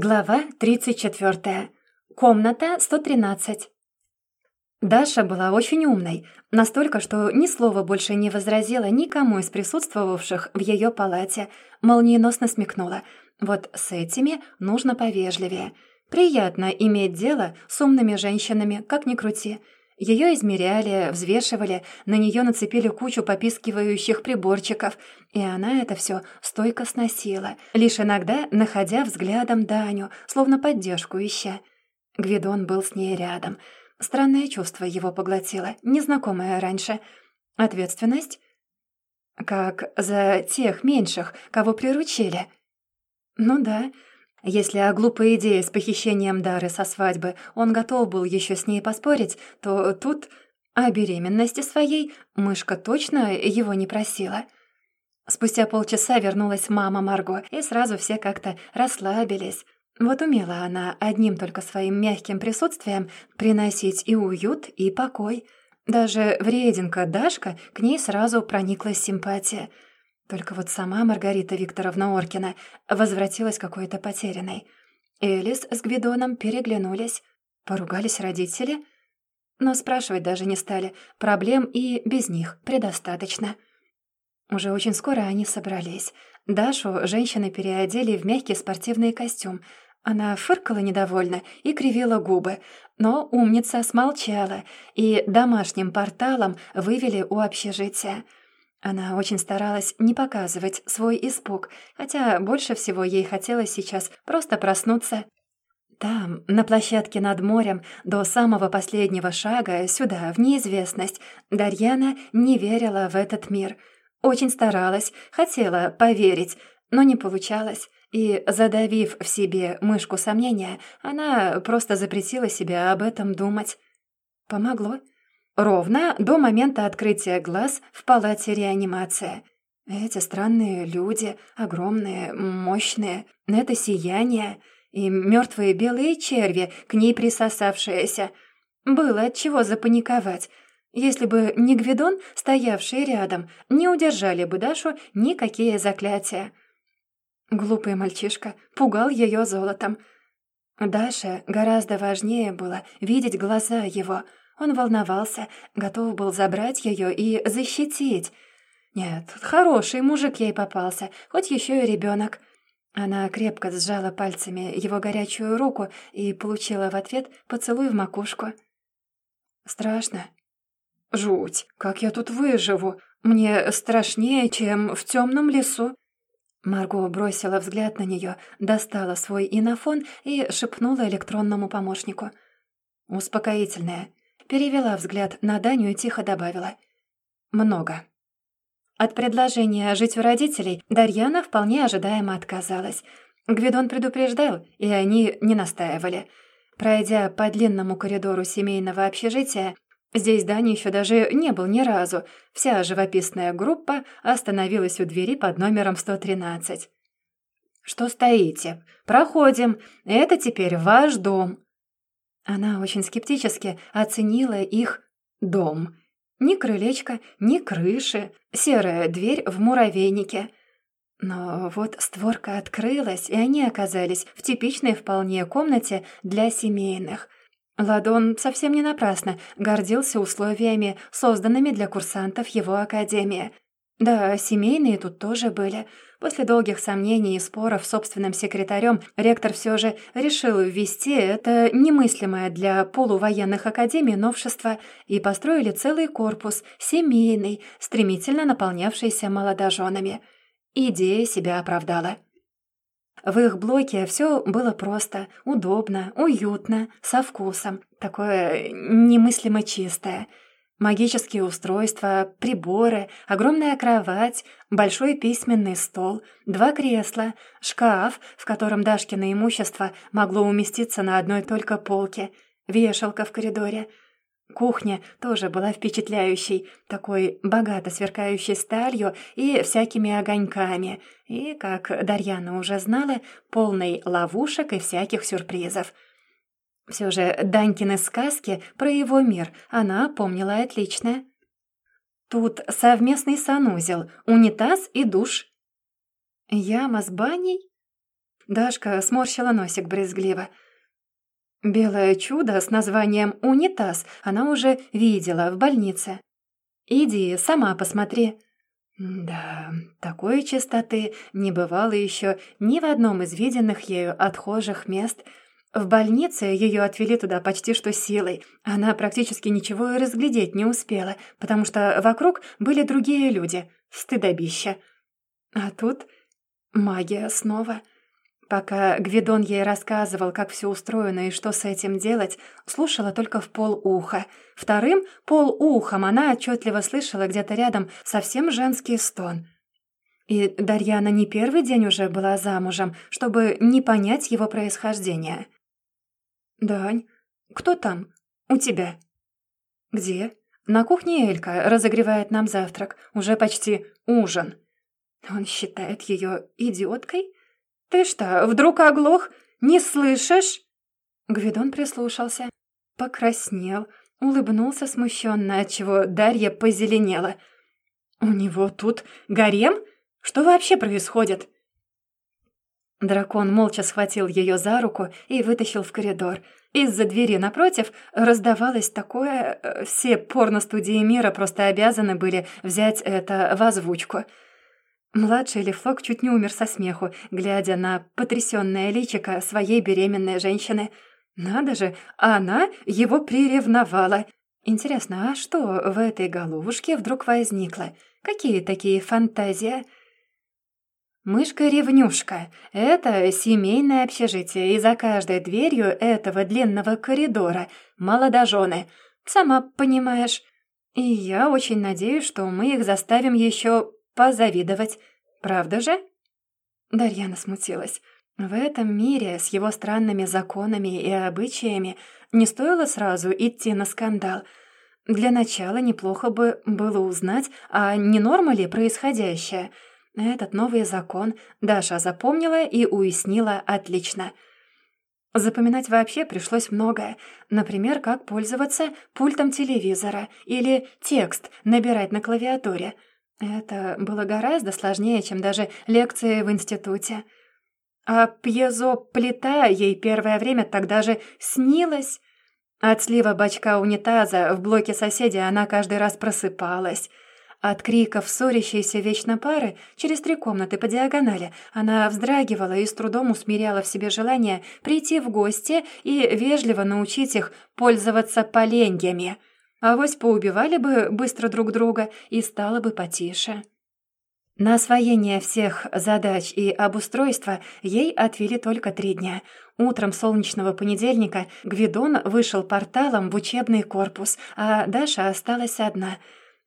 Глава 34. Комната 113. Даша была очень умной, настолько, что ни слова больше не возразила никому из присутствовавших в ее палате, молниеносно смекнула. Вот с этими нужно повежливее. Приятно иметь дело с умными женщинами, как ни крути. Ее измеряли, взвешивали, на нее нацепили кучу попискивающих приборчиков, и она это все стойко сносила, лишь иногда находя взглядом Даню, словно поддержку ища. Гвидон был с ней рядом. Странное чувство его поглотило, незнакомое раньше. Ответственность? Как за тех меньших, кого приручили? Ну да, если о глупой идее с похищением Дары со свадьбы он готов был еще с ней поспорить, то тут о беременности своей мышка точно его не просила. Спустя полчаса вернулась мама Марго, и сразу все как-то расслабились. Вот умела она одним только своим мягким присутствием приносить и уют, и покой. Даже вреденка Дашка к ней сразу прониклась симпатия — только вот сама Маргарита Викторовна Оркина возвратилась какой-то потерянной. Элис с Гвидоном переглянулись. Поругались родители? Но спрашивать даже не стали. Проблем и без них предостаточно. Уже очень скоро они собрались. Дашу женщины переодели в мягкий спортивный костюм. Она фыркала недовольно и кривила губы, но умница смолчала и домашним порталом вывели у общежития — она очень старалась не показывать свой испуг, хотя больше всего ей хотелось сейчас просто проснуться. Там, на площадке над морем, до самого последнего шага сюда, в неизвестность, Дарьяна не верила в этот мир. Очень старалась, хотела поверить, но не получалось. И, задавив в себе мышку сомнения, она просто запретила себе об этом думать. Помогло. Ровно до момента открытия глаз в палате реанимация. Эти странные люди, огромные, мощные, это сияние и мертвые белые черви, к ней присосавшиеся. Было от чего запаниковать. Если бы не Гвидон, стоявший рядом, не удержали бы Дашу никакие заклятия. Глупый мальчишка пугал ее золотом. Даше гораздо важнее было видеть глаза его — он волновался, готов был забрать ее и защитить. Нет, хороший мужик ей попался, хоть еще и ребенок. Она крепко сжала пальцами его горячую руку и получила в ответ поцелуй в макушку. «Страшно?» «Жуть! Как я тут выживу? Мне страшнее, чем в темном лесу!» Марго бросила взгляд на нее, достала свой инофон и шепнула электронному помощнику. «Успокоительное перевела взгляд на Даню и тихо добавила. «Много». От предложения жить у родителей Дарьяна вполне ожидаемо отказалась. Гвидон предупреждал, и они не настаивали. Пройдя по длинному коридору семейного общежития, здесь Даня еще даже не был ни разу, вся живописная группа остановилась у двери под номером 113. «Что стоите? Проходим. Это теперь ваш дом», она очень скептически оценила их дом. Ни крылечка, ни крыши, серая дверь в муравейнике. Но вот створка открылась, и они оказались в типичной вполне комнате для семейных. Ладон совсем не напрасно гордился условиями, созданными для курсантов его академии. Да, семейные тут тоже были — После долгих сомнений и споров с собственным секретарем ректор все же решил ввести это немыслимое для полувоенных академий новшество и построили целый корпус, семейный, стремительно наполнявшийся молодоженами. Идея себя оправдала. В их блоке все было просто, удобно, уютно, со вкусом, такое немыслимо чистое — Магические устройства, приборы, огромная кровать, большой письменный стол, два кресла, шкаф, в котором Дашкино имущество могло уместиться на одной только полке, вешалка в коридоре. Кухня тоже была впечатляющей, такой богато сверкающей сталью и всякими огоньками, и, как Дарьяна уже знала, полной ловушек и всяких сюрпризов — все же Данькины сказки про его мир она помнила отлично. Тут совместный санузел, унитаз и душ. Яма с баней? Дашка сморщила носик брезгливо. Белое чудо с названием «Унитаз» она уже видела в больнице. «Иди, сама посмотри». Да, такой чистоты не бывало еще ни в одном из виденных ею отхожих мест. В больнице ее отвели туда почти что силой. Она практически ничего разглядеть не успела, потому что вокруг были другие люди. Стыдобища. А тут магия снова — Пока Гвидон ей рассказывал, как все устроено и что с этим делать, слушала только в полуха. Вторым полухом она отчетливо слышала где-то рядом совсем женский стон. И Дарьяна не первый день уже была замужем, чтобы не понять его происхождение. «Дань, кто там? У тебя?» «Где?» «На кухне Элька разогревает нам завтрак. Уже почти ужин». «Он считает ее идиоткой?» «Ты что, вдруг оглох? Не слышишь?» Гвидон прислушался, покраснел, улыбнулся смущенно, отчего Дарья позеленела. «У него тут гарем? Что вообще происходит?» Дракон молча схватил ее за руку и вытащил в коридор. Из-за двери напротив раздавалось такое... Э, все порностудии мира просто обязаны были взять это в озвучку — Младший Левфлок чуть не умер со смеху, глядя на потрясённое личико своей беременной женщины. Надо же, она его приревновала. Интересно, а что в этой головушке вдруг возникло? Какие такие фантазии? Мышка-ревнюшка — это семейное общежитие, и за каждой дверью этого длинного коридора молодожены. Сама понимаешь. И я очень надеюсь, что мы их заставим еще позавидовать. Правда же?» Дарьяна смутилась. В этом мире с его странными законами и обычаями не стоило сразу идти на скандал. Для начала неплохо бы было узнать, а не норма ли происходящее. Этот новый закон Даша запомнила и уяснила отлично. Запоминать вообще пришлось многое. Например, как пользоваться пультом телевизора или текст набирать на клавиатуре — это было гораздо сложнее, чем даже лекции в институте. А пьезоплита ей первое время тогда же снилась. От слива бачка унитаза в блоке соседей она каждый раз просыпалась. От криков ссорящейся вечно пары через три комнаты по диагонали она вздрагивала и с трудом усмиряла в себе желание прийти в гости и вежливо научить их пользоваться поленьями — Авось поубивали бы быстро друг друга и стало бы потише. На освоение всех задач и обустройства ей отвели только три дня. Утром солнечного понедельника Гвидон вышел порталом в учебный корпус, а Даша осталась одна.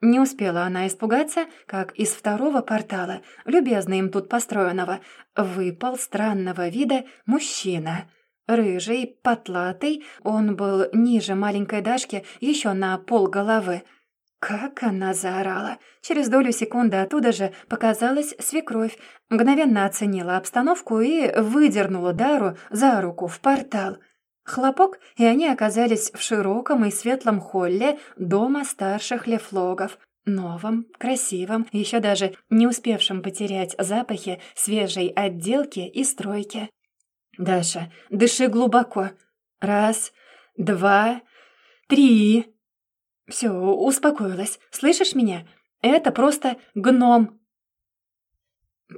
Не успела она испугаться, как из второго портала, любезно им тут построенного, выпал странного вида мужчина — Рыжий, потлатый, он был ниже маленькой Дашки еще на пол головы. Как она заорала! Через долю секунды оттуда же показалась свекровь, мгновенно оценила обстановку и выдернула Дару за руку в портал. Хлопок, и они оказались в широком и светлом холле дома старших лефлогов. Новом, красивом, еще даже не успевшем потерять запахи свежей отделки и стройки. «Даша, дыши глубоко. Раз, два, три...» «Все, успокоилась. Слышишь меня? Это просто гном».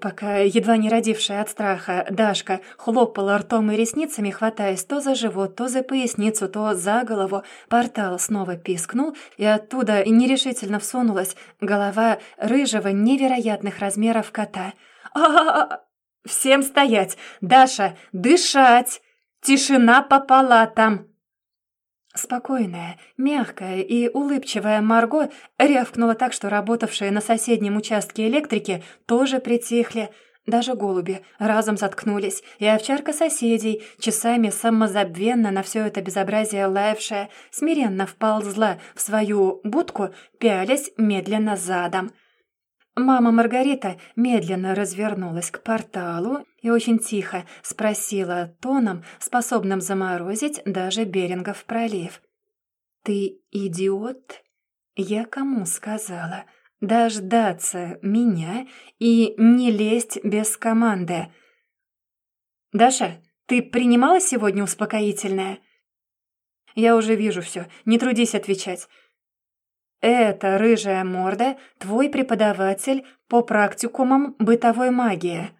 Пока едва не родившая от страха Дашка хлопала ртом и ресницами, хватаясь то за живот, то за поясницу, то за голову, портал снова пискнул, и оттуда нерешительно всунулась голова рыжего невероятных размеров кота. а «Всем стоять! Даша, дышать! Тишина по палатам!» Спокойная, мягкая и улыбчивая Марго рявкнула так, что работавшие на соседнем участке электрики тоже притихли. Даже голуби разом заткнулись, и овчарка соседей, часами самозабвенно на все это безобразие лаявшая, смиренно вползла в свою будку, пялясь медленно задом. Мама Маргарита медленно развернулась к порталу и очень тихо спросила тоном, способным заморозить даже Берингов пролив. «Ты идиот?» «Я кому сказала? Дождаться меня и не лезть без команды?» «Даша, ты принимала сегодня успокоительное?» «Я уже вижу все. Не трудись отвечать. Это рыжая морда твой преподаватель по практикумам бытовой магии».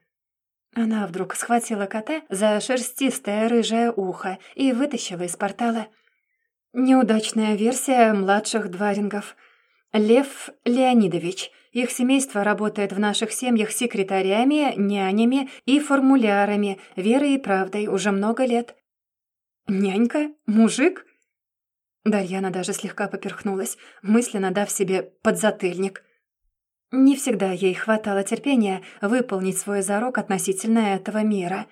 Она вдруг схватила кота за шерстистое рыжее ухо и вытащила из портала. Неудачная версия младших дварингов. Лев Леонидович. Их семейство работает в наших семьях секретарями, нянями и формулярами, верой и правдой уже много лет. «Нянька? Мужик?» Дарьяна даже слегка поперхнулась, мысленно дав себе подзатыльник. Не всегда ей хватало терпения выполнить свой зарок относительно этого мира.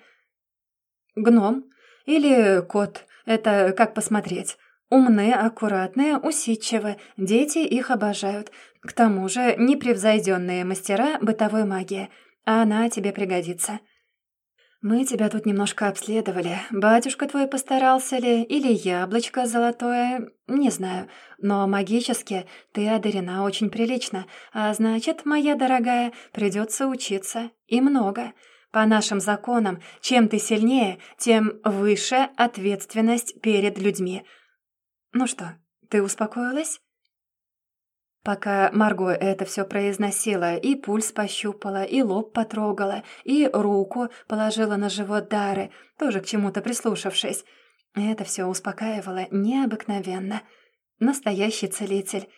Гном или кот — это как посмотреть. Умные, аккуратные, усидчивые, дети их обожают. К тому же непревзойденные мастера бытовой магии, а она тебе пригодится. «Мы тебя тут немножко обследовали. Батюшка твой постарался ли, или яблочко золотое, не знаю. Но магически ты одарена очень прилично, а значит, моя дорогая, придется учиться. И много. По нашим законам, чем ты сильнее, тем выше ответственность перед людьми. Ну что, ты успокоилась?» Пока Марго это все произносила, и пульс пощупала, и лоб потрогала, и руку положила на живот Дары, тоже к чему-то прислушавшись. Это все успокаивало необыкновенно. Настоящий целитель.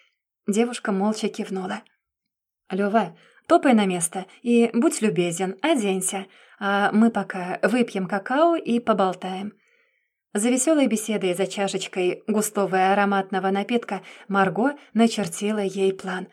Девушка молча кивнула. «Лёва, топай на место и будь любезен, оденься, а мы пока выпьем какао и поболтаем». За веселой беседой за чашечкой густого и ароматного напитка Марго начертила ей план.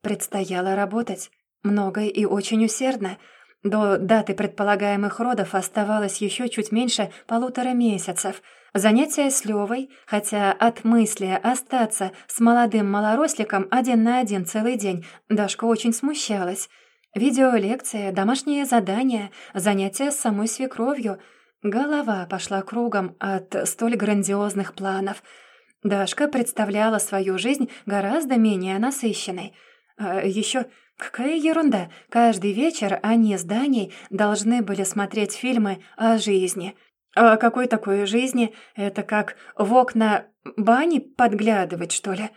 Предстояло работать. Много и очень усердно. До даты предполагаемых родов оставалось еще чуть меньше полутора месяцев. Занятия с Левой, хотя от мысли остаться с молодым малоросликом один на один целый день Дашка очень смущалась. Видеолекция, домашние задания, занятия с самой свекровью — Голова пошла кругом от столь грандиозных планов. Дашка представляла свою жизнь гораздо менее насыщенной. А еще какая ерунда! Каждый вечер они с Даней должны были смотреть фильмы о жизни. А какой такой жизни? Это как в окна бани подглядывать, что ли?»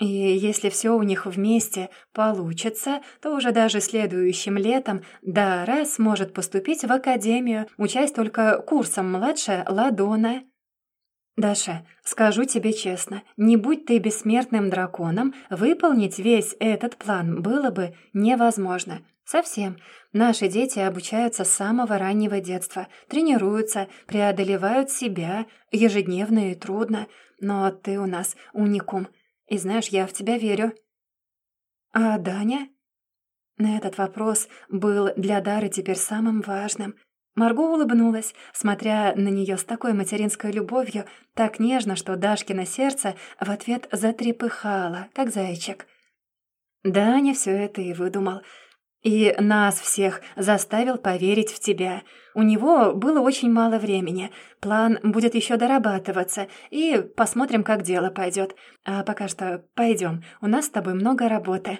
И если все у них вместе получится, то уже даже следующим летом Дара сможет поступить в академию, учась только курсом младше Ладона. «Даша, скажу тебе честно, не будь ты бессмертным драконом, выполнить весь этот план было бы невозможно. Совсем. Наши дети обучаются с самого раннего детства, тренируются, преодолевают себя, ежедневно и трудно. Но ты у нас уникум». И знаешь, я в тебя верю». «А Даня?» Этот вопрос был для Дары теперь самым важным. Марго улыбнулась, смотря на нее с такой материнской любовью, так нежно, что Дашкино сердце в ответ затрепыхало, как зайчик. Даня все это и выдумал — и нас всех заставил поверить в тебя. У него было очень мало времени. План будет еще дорабатываться, и посмотрим, как дело пойдет. А пока что пойдем. У нас с тобой много работы.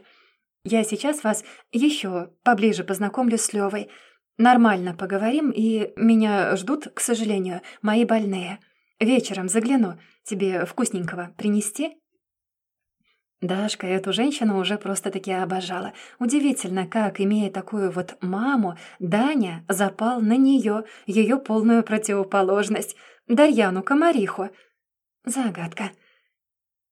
Я сейчас вас еще поближе познакомлю с Левой. Нормально поговорим, и меня ждут, к сожалению, мои больные. Вечером загляну. Тебе вкусненького принести?» Дашка эту женщину уже просто-таки обожала. Удивительно, как, имея такую вот маму, Даня запал на нее, ее полную противоположность, Дарьяну Комариху. Загадка.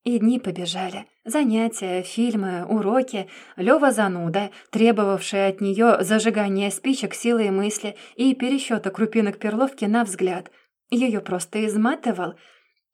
И дни побежали. Занятия, фильмы, уроки. Лёва зануда, требовавший от нее зажигания спичек силой мысли и пересчета крупинок перловки на взгляд. Ее просто изматывал —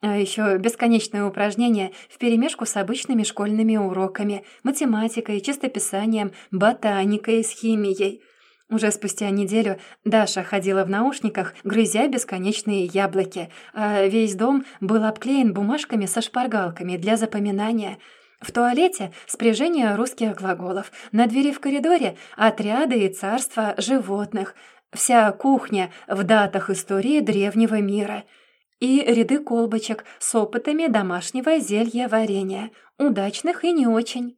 а еще бесконечные упражнения вперемешку с обычными школьными уроками, математикой, чистописанием, ботаникой с химией. Уже спустя неделю Даша ходила в наушниках, грызя бесконечные яблоки, а весь дом был обклеен бумажками со шпаргалками для запоминания. В туалете спряжение русских глаголов, на двери в коридоре отряды и царства животных, вся кухня в датах истории древнего мира — и ряды колбочек с опытами домашнего зелья варенья, удачных и не очень.